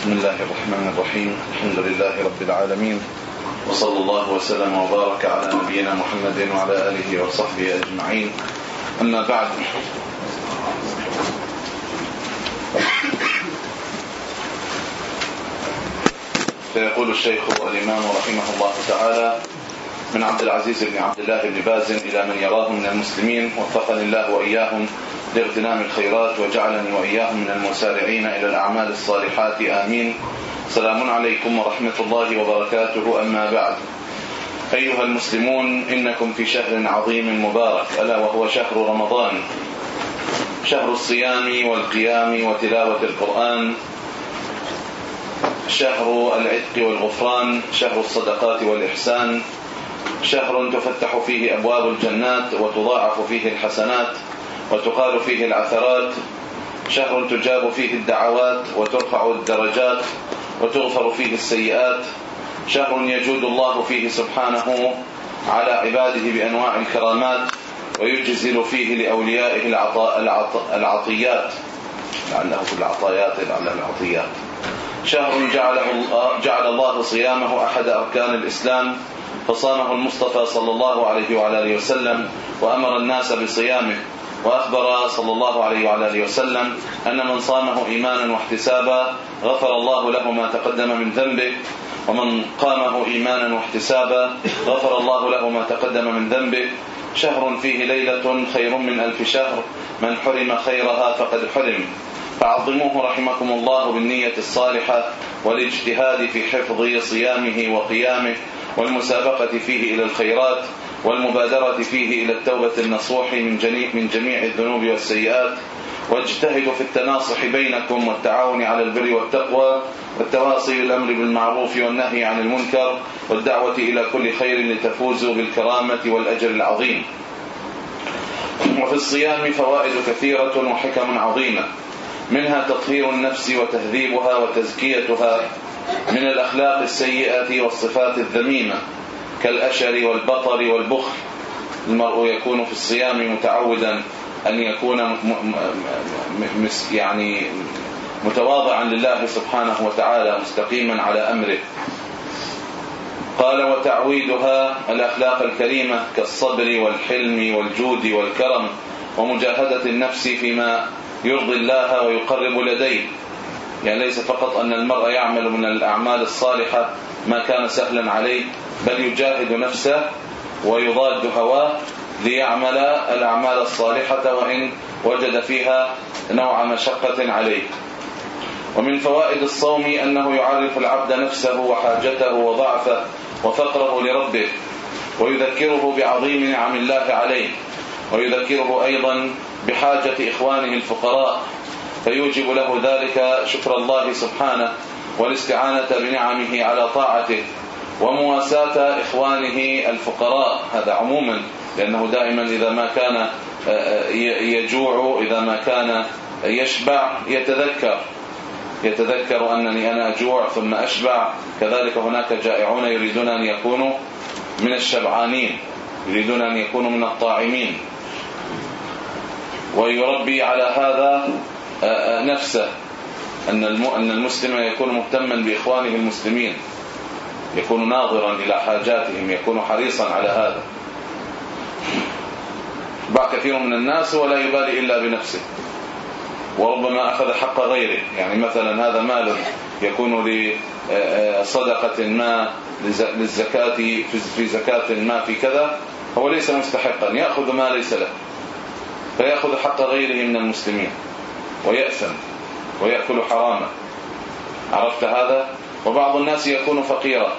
بسم الله الرحمن الرحيم. الحمد لله رب العالمين. وصلى الله وسلم وبارك على نبينا محمد وعلى آله وصحبه أجمعين. أما بعد. فيقول الشيخ الإمام رحمه الله تعالى من عبد العزيز بن عبد الله بن باز إلى من يراه من المسلمين وفقني الله وإياهم لاغتنام الخيرات وجعلني وإياهم من المسارعين إلى الأعمال الصالحات. آمين. سلام عليكم ورحمة الله وبركاته. أما بعد أيها المسلمون إنكم في شهر عظيم مبارك ألا وهو شهر رمضان. شهر الصيام والقيام وتلاوة القرآن. شهر العتق والغفران شهر الصدقات والإحسان. شهر تفتح فيه أبواب الجنات وتضاعف فيه الحسنات. وتقال فيه العثرات شهر تجاب فيه الدعوات وترفع الدرجات وتغفر فيه السيئات شهر يجود الله فيه سبحانه على عباده بأنواع الكرامات ويجزل فيه لأوليائه العطاء العطيات. لعله في العطايات لعله العطيات. شهر جعله الله جعل الله صيامه أحد أركان الإسلام فصامه المصطفى صلى الله عليه وعلى آله وسلم وأمر الناس بصيامه. وأخبر صلى الله عليه وعلى آله وسلم أن من صامه إيمانا واحتسابا غفر الله له ما تقدم من ذنبه ومن قامه إيمانا واحتسابا غفر الله له ما تقدم من ذنبه. شهر فيه ليلة خير من ألف شهر من حرم خيرها فقد حرم. فعظموه رحمكم الله بالنية الصالحة والاجتهاد في حفظ صيامه وقيامه والمسابقة فيه إلى الخيرات. والمبادرة فيه إلى التوبة النصوح من جميع من جميع الذنوب والسيئات. واجتهدوا في التناصح بينكم والتعاون على البر والتقوى والتواصي بالأمر بالمعروف والنهي عن المنكر والدعوة إلى كل خير لتفوزوا بالكرامة والأجر العظيم. وفي الصيام فوائد كثيرة وحكم عظيمة. منها تطهير النفس وتهذيبها وتزكيتها من الأخلاق السيئة والصفات الذميمة. كالأشر والبطر والبخل. المرء يكون في الصيام متعودا أن يكون يعني متواضعا لله سبحانه وتعالى مستقيما على أمره. قال وتعويدها الأخلاق الكريمة كالصبر والحلم والجود والكرم ومجاهدة النفس فيما يرضي الله ويقرب لديه. يعني ليس فقط أن المرء يعمل من الأعمال الصالحة ما كان سهلا عليه بل يجاهد نفسه ويضاد هواه ليعمل الأعمال الصالحة وإن وجد فيها نوع مشقة عليه. ومن فوائد الصوم أنه يعرف العبد نفسه وحاجته وضعفه وفقره لربه ويذكره بعظيم نعم الله عليه ويذكره أيضا بحاجة إخوانه الفقراء فيوجب له ذلك شكر الله سبحانه والاستعانة بنعمه على طاعته. ومواساة إخوانه الفقراء. هذا عموما لأنه دائما إذا ما كان آه، آه، يجوع إذا ما كان يشبع يتذكر. يتذكر أنني أنا أجوع ثم أشبع. كذلك هناك جائعون يريدون أن يكونوا من الشبعانين يريدون أن يكونوا من الطاعمين. ويربي على هذا آه، نفسه. أن المسلم يكون مهتما بإخوانه المسلمين. يكون ناظرا إلى حاجاتهم يكون حريصا على هذا. باع كثير من الناس ولا يبالي إلا بنفسه. وربما أخذ حق غيره. يعني مثلا هذا مال يكون لصدقة ما للزكاة في زكاة ما في كذا. هو ليس مستحقا. يأخذ ما ليس له. فيأخذ حق غيره من المسلمين. ويأثم. ويأكل حراما. عرفت هذا؟ وبعض الناس يكون فقيرا.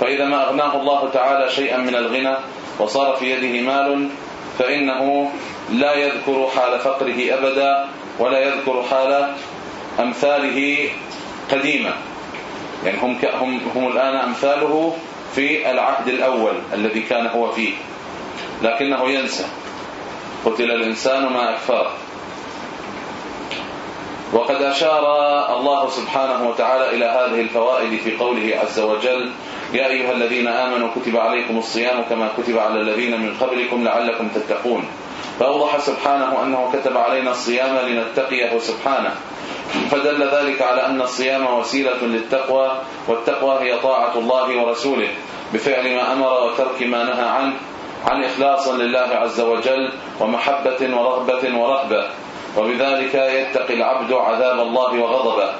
فإذا ما أغناه الله تعالى شيئا من الغنى وصار في يده مال فإنه لا يذكر حال فقره أبدا ولا يذكر حال أمثاله قديما. يعني هم هم هم الآن أمثاله في العهد الأول الذي كان هو فيه لكنه ينسى. قتل الإنسان ما أكفره وقد أشار الله سبحانه وتعالى إلى هذه الفوائد في قوله عز وجل يا أيها الذين آمنوا كتب عليكم الصيام كما كتب على الذين من قبلكم لعلكم تتقون. فأوضح سبحانه أنه كتب علينا الصيام لنتقيه سبحانه. فدل ذلك على أن الصيام وسيلة للتقوى والتقوى هي طاعة الله ورسوله بفعل ما أمر وترك ما نهى عنه عن إخلاص لله عز وجل ومحبة ورغبة ورهبة. وبذلك يتقي العبد عذاب الله وغضبه.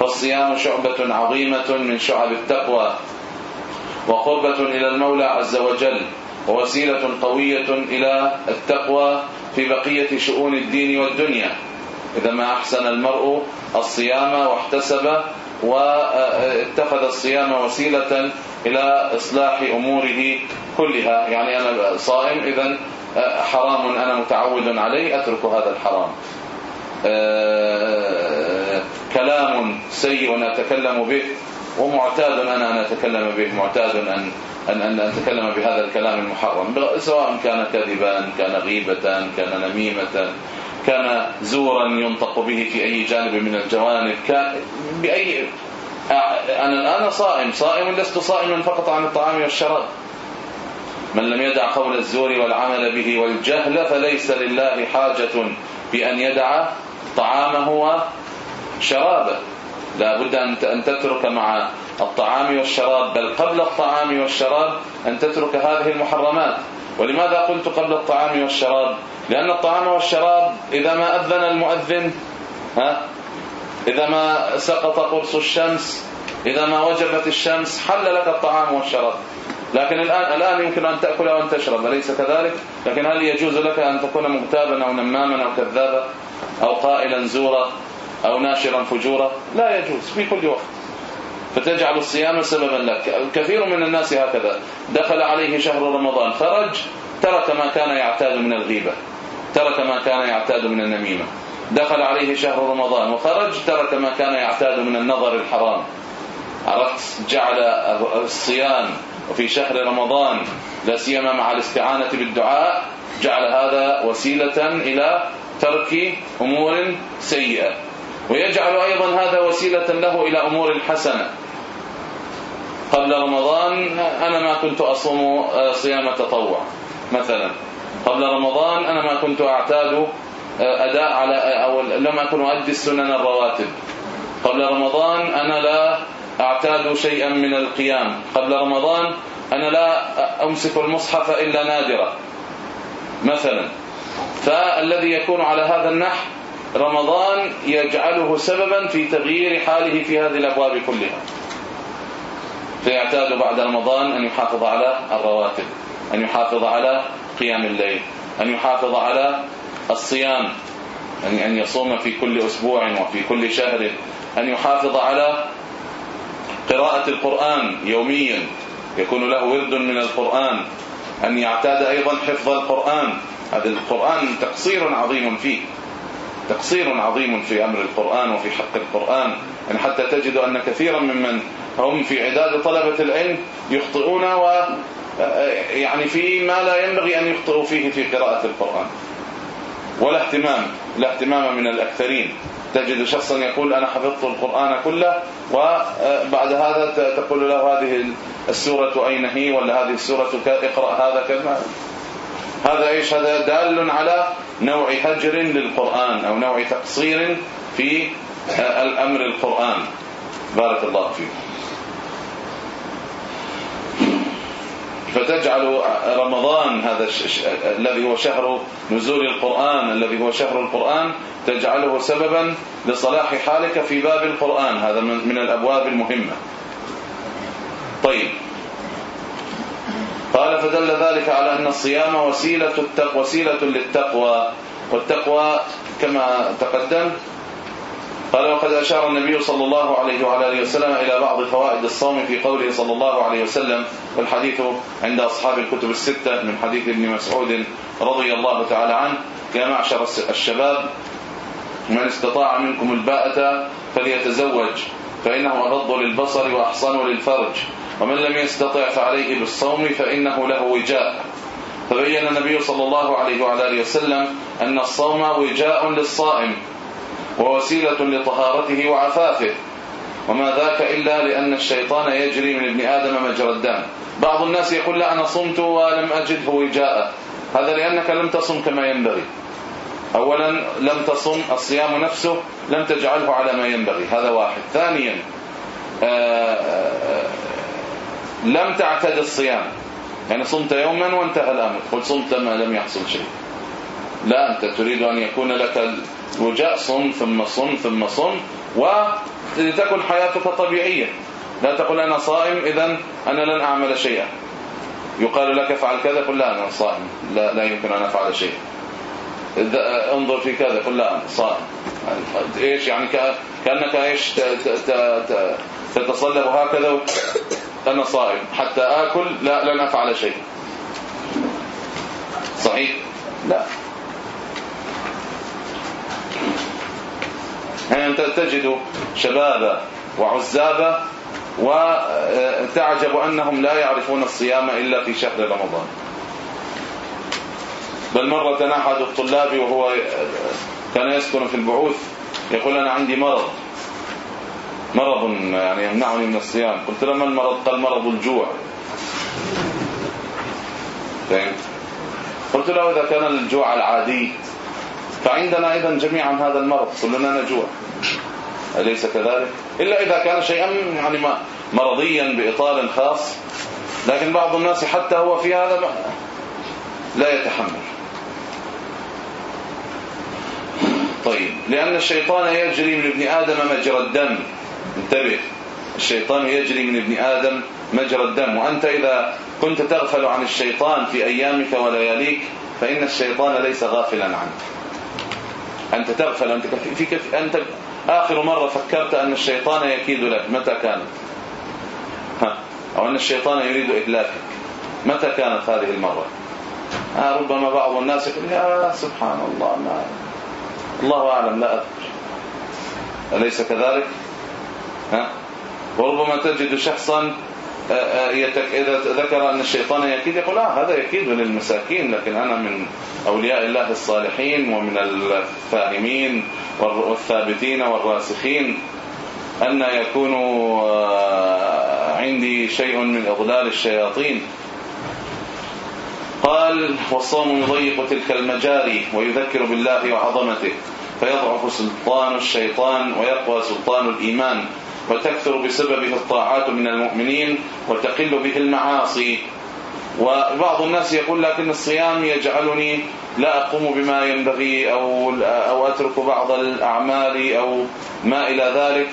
فالصيام شعبة عظيمة من شعب التقوى. وقربة إلى المولى عز وجل ووسيلة قوية إلى التقوى في بقية شؤون الدين والدنيا. إذا ما أحسن المرء الصيام واحتسب واتخذ الصيام وسيلة إلى إصلاح أموره كلها. يعني أنا صائم إذا حرام أنا متعود عليه أترك هذا الحرام. آه، كلام سيء أتكلم به. ومعتاد أنا أن أتكلم به معتاد أن أن أن أتكلم بهذا الكلام المحرم سواء كان كذبا كان غيبة كان نميمة كان زورا ينطق به في أي جانب من الجوانب كان بأي أنا الآن صائم صائم لست صائما فقط عن الطعام والشراب. من لم يدع قول الزور والعمل به والجهل فليس لله حاجة بأن يدع طعامه وشرابه. لا بد أن تترك مع الطعام والشراب بل قبل الطعام والشراب أن تترك هذه المحرمات. ولماذا قلت قبل الطعام والشراب؟ لأن الطعام والشراب إذا ما أذن المؤذن ها؟ إذا ما سقط قرص الشمس إذا ما وجبت الشمس حل لك الطعام والشراب. لكن الآن الآن يمكن أن تأكل وأن تشرب أليس كذلك؟ لكن هل يجوز لك أن تكون مغتابا أو نماما أو كذابا أو قائلا زورا؟ أو ناشرا فجورا؟ لا يجوز في كل وقت. فتجعل الصيام سببا لك. كثير من الناس هكذا. دخل عليه شهر رمضان خرج ترك ما كان يعتاد من الغيبة ترك ما كان يعتاد من النميمة. دخل عليه شهر رمضان وخرج ترك ما كان يعتاد من النظر الحرام. عرفت؟ جعل الصيام وفي شهر رمضان لا سيما مع الاستعانة بالدعاء جعل هذا وسيلة إلى ترك أمور سيئة. ويجعل أيضا هذا وسيلة له إلى أمور حسنة. قبل رمضان أنا ما كنت أصوم صيام تطوع مثلا. قبل رمضان أنا ما كنت أعتاد أداء على أو لم أكن أؤدي السنن الرواتب. قبل رمضان أنا لا أعتاد شيئا من القيام. قبل رمضان أنا لا أمسك المصحف إلا نادرا مثلا. فالذي يكون على هذا النحو رمضان يجعله سببا في تغيير حاله في هذه الأبواب كلها. فيعتاد بعد رمضان أن يحافظ على الرواتب أن يحافظ على قيام الليل أن يحافظ على الصيام أن يصوم في كل أسبوع وفي كل شهر أن يحافظ على قراءة القرآن يوميا يكون له ورد من القرآن أن يعتاد أيضا حفظ القرآن. هذا القرآن تقصير عظيم فيه. تقصير عظيم في أمر القرآن وفي حق القرآن. يعني حتى تجد أن كثيرا ممن هم في عداد طلبة العلم يخطئون و يعني في ما لا ينبغي أن يخطئوا فيه في قراءة القرآن. ولا اهتمام لا اهتمام من الأكثرين. تجد شخصا يقول أنا حفظت القرآن كله وبعد هذا تقول له هذه السورة أين هي؟ ولا هذه السورة اقرأ هذا كذا. هذا إيش؟ هذا دال على نوع هجر للقرآن أو نوع تقصير في الأمر القرآن. بارك الله فيكم فتجعل رمضان هذا الذي هو شهر نزول القرآن الذي هو شهر القرآن تجعله سببا لصلاح حالك في باب القرآن. هذا من الأبواب المهمة. طيب. قال فدل ذلك على أن الصيام وسيلة التقوى وسيلة للتقوى. والتقوى كما تقدم قال وقد أشار النبي صلى الله عليه وعلى آله وسلم إلى بعض فوائد الصوم في قوله صلى الله عليه وسلم والحديث عند أصحاب الكتب الستة من حديث ابن مسعود رضي الله تعالى عنه يا معشر الشباب من استطاع منكم الباءة فليتزوج فإنه أغض للبصر وأحصن للفرج. ومن لم يستطع فعليه بالصوم فإنه له وجاء. فبين النبي صلى الله عليه وعلى آله وسلم أن الصوم وجاء للصائم ووسيلة لطهارته وعفافه. وما ذاك إلا لأن الشيطان يجري من ابن آدم مجرى الدم. بعض الناس يقول لا أنا صمت ولم أجده وجاء. هذا لأنك لم تصم كما ينبغي. اولا لم تصم الصيام نفسه لم تجعله على ما ينبغي. هذا واحد. ثانيا آه، آه، لم تعتد الصيام. يعني صمت يوما وانتهى الأمر. قل صمت ما لم يحصل شيء. لا أنت تريد أن يكون لك الوجاء صم ثم صم ثم صم ولتكن حياتك طبيعية. لا تقول أنا صائم إذا أنا لن أعمل شيئا. يقال لك افعل كذا قل لا أنا صائم. لا, لا يمكن أن أفعل شيء انظر في كذا قل لا أنا صائم. إيش يعني؟ كأنك إيش تتصلب هكذا أنا صائم حتى آكل لا لن افعل شيء. صحيح؟ لا. يعني تجد شبابا وعزابا وتعجب أنهم لا يعرفون الصيام إلا في شهر رمضان. بل مرة أحد الطلاب وهو كان يسكن في البعوث يقول أنا عندي مرض. مرض يعني يمنعني من الصيام. قلت له ما المرض؟ قال مرض الجوع. فهمت؟ قلت له إذا كان الجوع العادي فعندنا أيضا جميعا هذا المرض كلنا نجوع أليس كذلك؟ إلا إذا كان شيئا يعني مرضيا بإطار خاص. لكن بعض الناس حتى هو في هذا لا يتحمل. طيب لأن الشيطان يجري من ابن آدم مجرى الدم. انتبه الشيطان يجري من ابن آدم مجرى الدم وأنت إذا كنت تغفل عن الشيطان في أيامك ولياليك فإن الشيطان ليس غافلا عنك. أنت تغفل أنت في كيف أنت آخر مرة فكرت أن الشيطان يكيد لك متى كانت؟ ها أو أن الشيطان يريد إهلاكك متى كانت هذه المرة؟ آه ربما بعض الناس يقول يا سبحان الله ما الله أعلم لا أذكر أليس كذلك؟ ها. وربما تجد شخصا آه، آه، إذا ذكر أن الشيطان يكيد يقول آه هذا يكيد للمساكين لكن أنا من أولياء الله الصالحين ومن الفاهمين والثابتين والراسخين. أن يكون عندي شيء من إضلال الشياطين. قال والصوم يضيق تلك المجاري ويذكر بالله وعظمته فيضعف سلطان الشيطان ويقوى سلطان الإيمان. وتكثر بسببه الطاعات من المؤمنين وتقل به المعاصي. وبعض الناس يقول لكن الصيام يجعلني لا أقوم بما ينبغي أو, أو أترك بعض الأعمال أو ما إلى ذلك.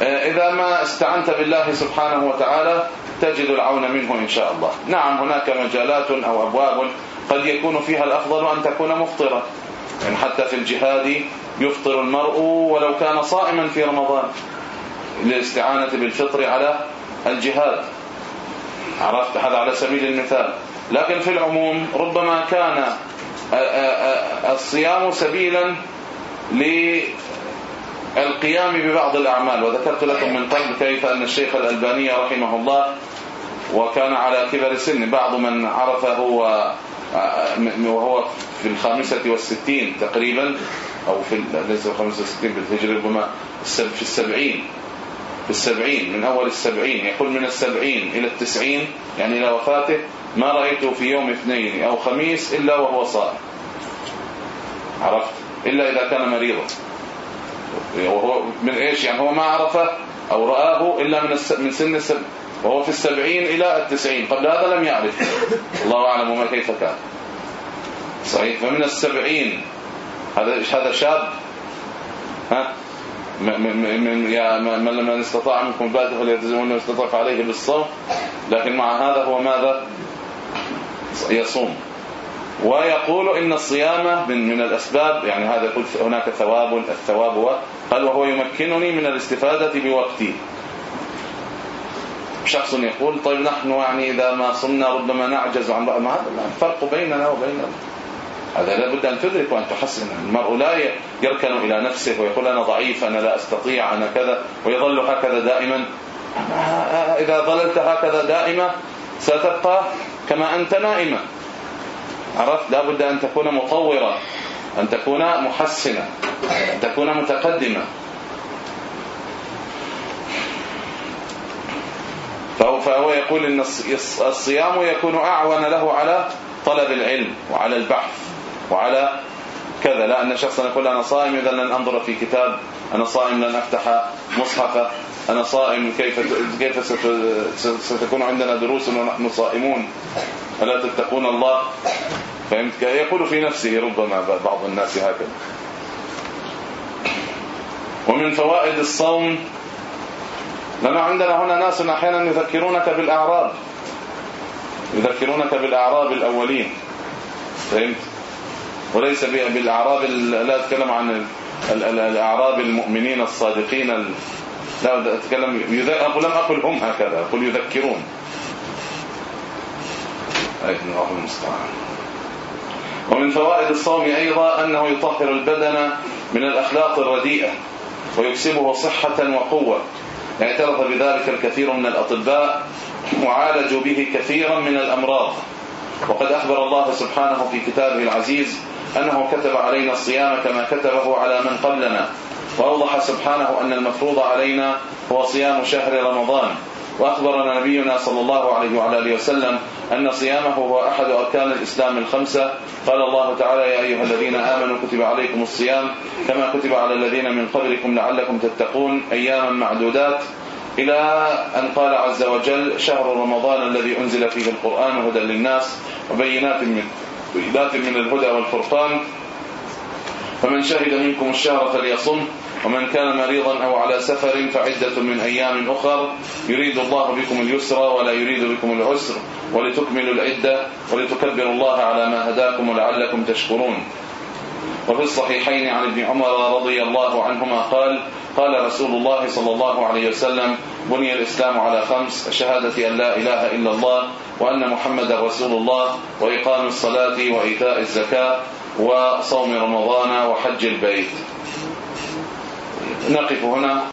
إذا ما استعنت بالله سبحانه وتعالى تجد العون منه إن شاء الله. نعم هناك مجالات أو أبواب قد يكون فيها الأفضل أن تكون مفطرة. يعني حتى في الجهاد يفطر المرء ولو كان صائما في رمضان للاستعانة بالفطر على الجهاد. عرفت؟ هذا على سبيل المثال. لكن في العموم ربما كان الصيام سبيلا للقيام ببعض الأعمال. وذكرت لكم من قبل كيف أن الشيخ الألباني رحمه الله وكان على كبر السن بعض من عرفه وهو في الخامسة والستين تقريبا. أو في ليس الخامسة والستين بالهجرة ربما في السبعين. في السبعين من أول السبعين يقول من السبعين إلى التسعين يعني إلى وفاته ما رأيته في يوم اثنين أو خميس إلا وهو صائم. عرفت؟ إلا إذا كان مريضا. وهو من إيش؟ يعني هو ما عرفه أو رآه إلا من من سن السبع وهو في السبعين إلى التسعين. قبل هذا لم يعرف. الله أعلم ما كيف كان. صحيح؟ فمن السبعين هذا هذا شاب؟ ها؟ من يا من لم استطاع منكم البات فليلتزم من استطاع عليه بالصوم لكن مع هذا هو ماذا؟ يصوم. ويقول إن الصيام من من الأسباب يعني هذا قلت هناك ثواب الثواب قال وهو يمكنني من الاستفادة بوقتي. شخص يقول طيب نحن يعني إذا ما صمنا ربما نعجز عن ما هذا الفرق بيننا وبين هذا لابد أن تدرك وأن تحسن. المرء لا يركن إلى نفسه ويقول أنا ضعيف أنا لا أستطيع أنا كذا ويظل هكذا دائما. إذا ظللت هكذا دائما ستبقى كما أنت نائمة عرفت؟ لابد أن تكون مطورة أن تكون محسنة أن تكون متقدمة. فهو يقول إن الصيام يكون أعون له على طلب العلم وعلى البحث. وعلى كذا. لا أن شخصا يقول أنا صائم إذا لن أنظر في كتاب. أنا صائم لن أفتح مصحفا أنا صائم كيف كيف ستكون عندنا دروس ونحن صائمون؟ ألا تتقون الله؟ فهمت؟ يقول في نفسه ربما بعض الناس هكذا. ومن فوائد الصوم لأنه عندنا هنا ناس أحيانا يذكرونك بالأعراب. يذكرونك بالأعراب الأولين. فهمت؟ وليس بالأعراب لا أتكلم عن الأعراب المؤمنين الصادقين لا أتكلم أقول لم أقل هم هكذا أقول يذكرون. أيضا الله المستعان. ومن فوائد الصوم أيضا أنه يطهر البدن من الأخلاق الرديئة ويكسبه صحة وقوة. اعترف بذلك الكثير من الأطباء وعالجوا به كثيرا من الأمراض. وقد أخبر الله سبحانه في كتابه العزيز أنه كتب علينا الصيام كما كتبه على من قبلنا. وأوضح سبحانه أن المفروض علينا هو صيام شهر رمضان. وأخبرنا نبينا صلى الله عليه وعلى آله وسلم أن صيامه هو أحد أركان الإسلام الخمسة. قال الله تعالى يا أيها الذين آمنوا كتب عليكم الصيام كما كتب على الذين من قبلكم لعلكم تتقون أياما معدودات. إلى أن قال عز وجل شهر رمضان الذي أنزل فيه القرآن هدى للناس وبينات من بينات من الهدى والفرقان. فمن شهد منكم الشهر فليصم ومن كان مريضا أو على سفر فعدة من أيام أخر يريد الله بكم اليسر ولا يريد بكم العسر ولتكملوا العدة ولتكبروا الله على ما هداكم ولعلكم تشكرون. وفي الصحيحين عن ابن عمر رضي الله عنهما قال قال رسول الله صلى الله عليه وسلم بني الإسلام على خمس شهادة أن لا إله إلا الله وأن محمد رسول الله وإقام الصلاة وإيتاء الزكاة وصوم رمضان وحج البيت. نقف هنا.